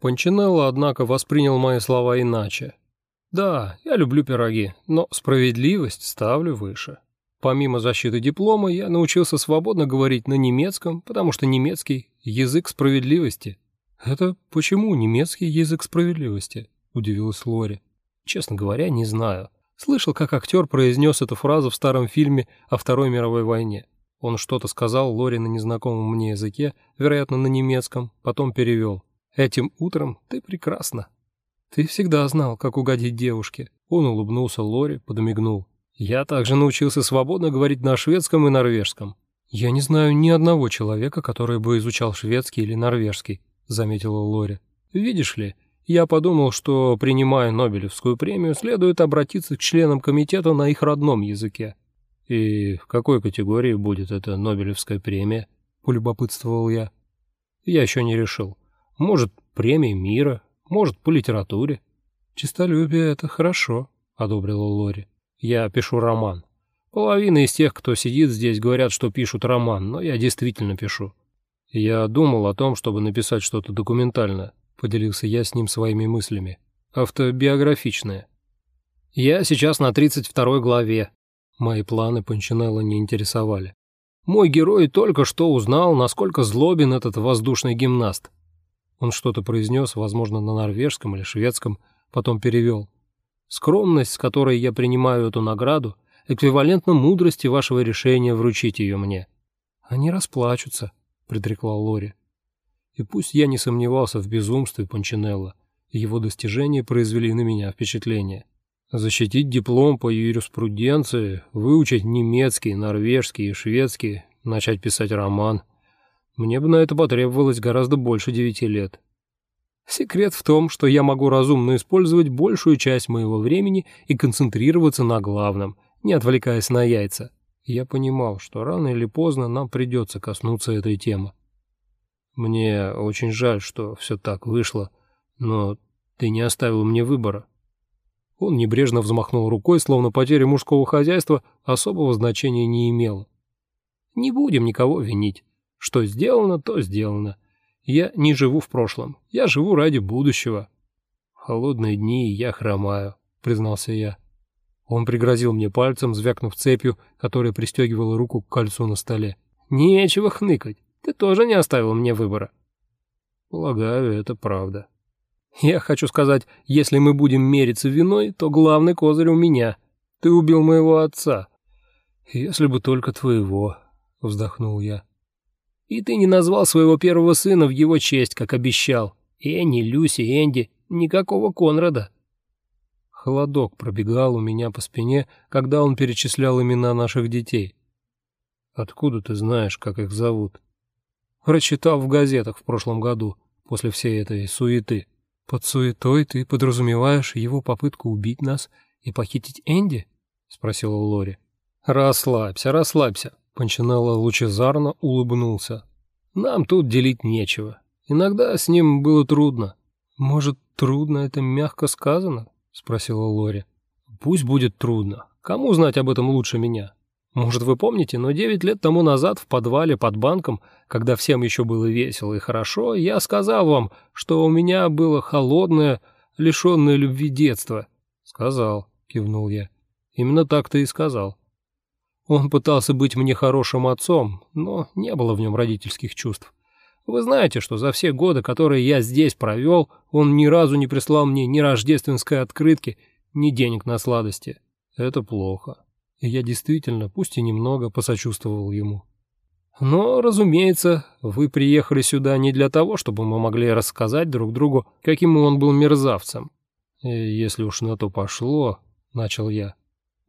Пончинелло, однако, воспринял мои слова иначе. Да, я люблю пироги, но справедливость ставлю выше. Помимо защиты диплома, я научился свободно говорить на немецком, потому что немецкий – язык справедливости. «Это почему немецкий язык справедливости?» – удивилась Лори. «Честно говоря, не знаю. Слышал, как актер произнес эту фразу в старом фильме о Второй мировой войне. Он что-то сказал Лори на незнакомом мне языке, вероятно, на немецком, потом перевел. «Этим утром ты прекрасна». «Ты всегда знал, как угодить девушке». Он улыбнулся Лори, подмигнул. «Я также научился свободно говорить на шведском и норвежском. Я не знаю ни одного человека, который бы изучал шведский или норвежский», — заметила Лори. «Видишь ли, я подумал, что, принимая Нобелевскую премию, следует обратиться к членам комитета на их родном языке». «И в какой категории будет эта Нобелевская премия?» — полюбопытствовал я. «Я еще не решил. Может, премия мира, может, по литературе. Чистолюбие — это хорошо, — одобрила Лори. Я пишу роман. Половина из тех, кто сидит здесь, говорят, что пишут роман, но я действительно пишу. Я думал о том, чтобы написать что-то документальное, — поделился я с ним своими мыслями. Автобиографичное. Я сейчас на 32 главе. Мои планы Панчинелло не интересовали. Мой герой только что узнал, насколько злобен этот воздушный гимнаст. Он что-то произнес, возможно, на норвежском или шведском, потом перевел. «Скромность, с которой я принимаю эту награду, эквивалентна мудрости вашего решения вручить ее мне». «Они расплачутся», — предрекла Лори. И пусть я не сомневался в безумстве Панчинелла, его достижения произвели на меня впечатление. Защитить диплом по юриспруденции, выучить немецкий, норвежский и шведский, начать писать роман — мне бы на это потребовалось гораздо больше девяти лет. Секрет в том, что я могу разумно использовать большую часть моего времени и концентрироваться на главном, не отвлекаясь на яйца. Я понимал, что рано или поздно нам придется коснуться этой темы. Мне очень жаль, что все так вышло, но ты не оставил мне выбора. Он небрежно взмахнул рукой, словно потеря мужского хозяйства особого значения не имела. Не будем никого винить. Что сделано, то сделано. Я не живу в прошлом. Я живу ради будущего. холодные дни я хромаю, признался я. Он пригрозил мне пальцем, звякнув цепью, которая пристегивала руку к кольцу на столе. Нечего хныкать. Ты тоже не оставил мне выбора. Полагаю, это правда. Я хочу сказать, если мы будем мериться виной, то главный козырь у меня. Ты убил моего отца. Если бы только твоего, вздохнул я. И ты не назвал своего первого сына в его честь, как обещал. Энни, Люси, Энди, никакого Конрада. Холодок пробегал у меня по спине, когда он перечислял имена наших детей. Откуда ты знаешь, как их зовут? Прочитал в газетах в прошлом году, после всей этой суеты. Под суетой ты подразумеваешь его попытку убить нас и похитить Энди? Спросила Лори. Расслабься, расслабься. Панчинелло лучезарно улыбнулся. «Нам тут делить нечего. Иногда с ним было трудно». «Может, трудно это мягко сказано?» — спросила Лори. «Пусть будет трудно. Кому знать об этом лучше меня? Может, вы помните, но девять лет тому назад в подвале под банком, когда всем еще было весело и хорошо, я сказал вам, что у меня было холодное, лишенное любви детство». «Сказал», — кивнул я. «Именно так ты и сказал». Он пытался быть мне хорошим отцом, но не было в нем родительских чувств. Вы знаете, что за все годы, которые я здесь провел, он ни разу не прислал мне ни рождественской открытки, ни денег на сладости. Это плохо. И я действительно, пусть и немного, посочувствовал ему. Но, разумеется, вы приехали сюда не для того, чтобы мы могли рассказать друг другу, каким он был мерзавцем. И если уж на то пошло, — начал я.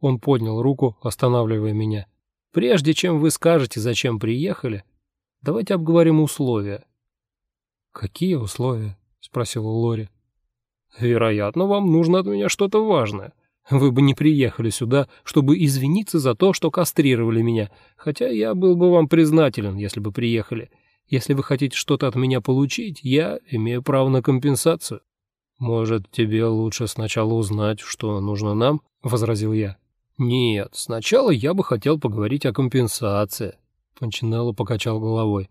Он поднял руку, останавливая меня. «Прежде чем вы скажете, зачем приехали, давайте обговорим условия». «Какие условия?» — спросила Лори. «Вероятно, вам нужно от меня что-то важное. Вы бы не приехали сюда, чтобы извиниться за то, что кастрировали меня, хотя я был бы вам признателен, если бы приехали. Если вы хотите что-то от меня получить, я имею право на компенсацию». «Может, тебе лучше сначала узнать, что нужно нам?» — возразил я. «Нет, сначала я бы хотел поговорить о компенсации», — Панчинелло покачал головой.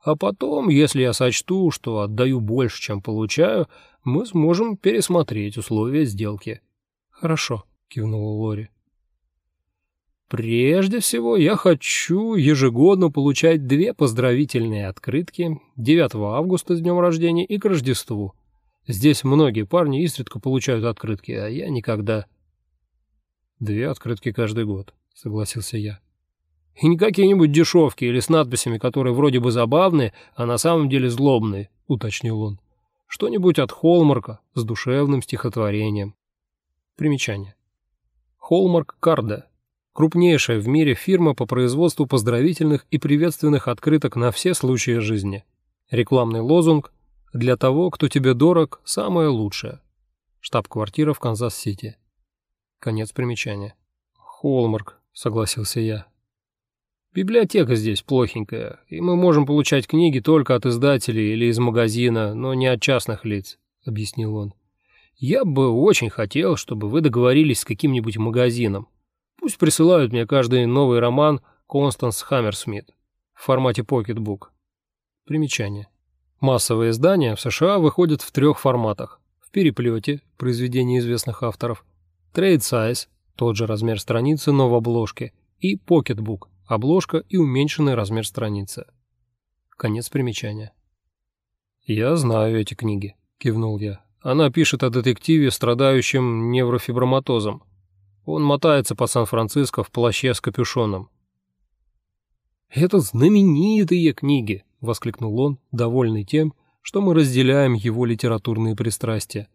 А потом, если я сочту, что отдаю больше, чем получаю, мы сможем пересмотреть условия сделки». «Хорошо», — кивнула Лори. Прежде всего, я хочу ежегодно получать две поздравительные открытки 9 августа с днем рождения и к Рождеству. Здесь многие парни изредка получают открытки, а я никогда. Две открытки каждый год, согласился я. И не какие-нибудь дешевки или с надписями, которые вроде бы забавные, а на самом деле злобные, уточнил он. Что-нибудь от Холмарка с душевным стихотворением. Примечание. Холмарк Кардс крупнейшая в мире фирма по производству поздравительных и приветственных открыток на все случаи жизни. Рекламный лозунг «Для того, кто тебе дорог, самое лучшее». Штаб-квартира в Канзас-Сити. Конец примечания. «Холмарк», — согласился я. «Библиотека здесь плохенькая, и мы можем получать книги только от издателей или из магазина, но не от частных лиц», — объяснил он. «Я бы очень хотел, чтобы вы договорились с каким-нибудь магазином. Пусть присылают мне каждый новый роман Констанс Хаммерсмит в формате покетбук. Примечание. Массовые издания в США выходят в трех форматах. В переплете, произведения известных авторов, Trade Size, тот же размер страницы, но в обложке, и Pocketbook, обложка и уменьшенный размер страницы. Конец примечания. «Я знаю эти книги», — кивнул я. «Она пишет о детективе, страдающем неврофиброматозом. Он мотается по Сан-Франциско в плаще с капюшоном. «Это знаменитые книги!» — воскликнул он, довольный тем, что мы разделяем его литературные пристрастия.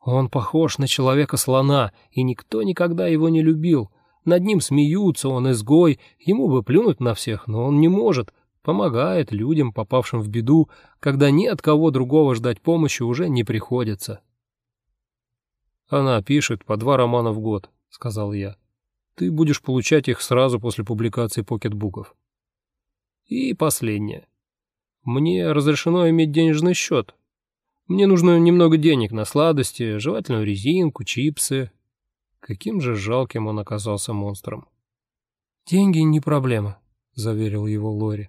«Он похож на человека-слона, и никто никогда его не любил. Над ним смеются, он изгой, ему бы плюнуть на всех, но он не может. Помогает людям, попавшим в беду, когда ни от кого другого ждать помощи уже не приходится». Она пишет по два романа в год, — сказал я. «Ты будешь получать их сразу после публикации покетбуков». «И последнее. Мне разрешено иметь денежный счет. Мне нужно немного денег на сладости, желательно резинку, чипсы». Каким же жалким он оказался монстром. «Деньги не проблема», — заверил его Лори.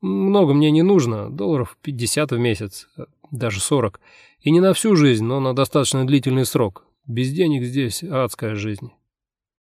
«Много мне не нужно, долларов пятьдесят в месяц, даже сорок. И не на всю жизнь, но на достаточно длительный срок. Без денег здесь адская жизнь.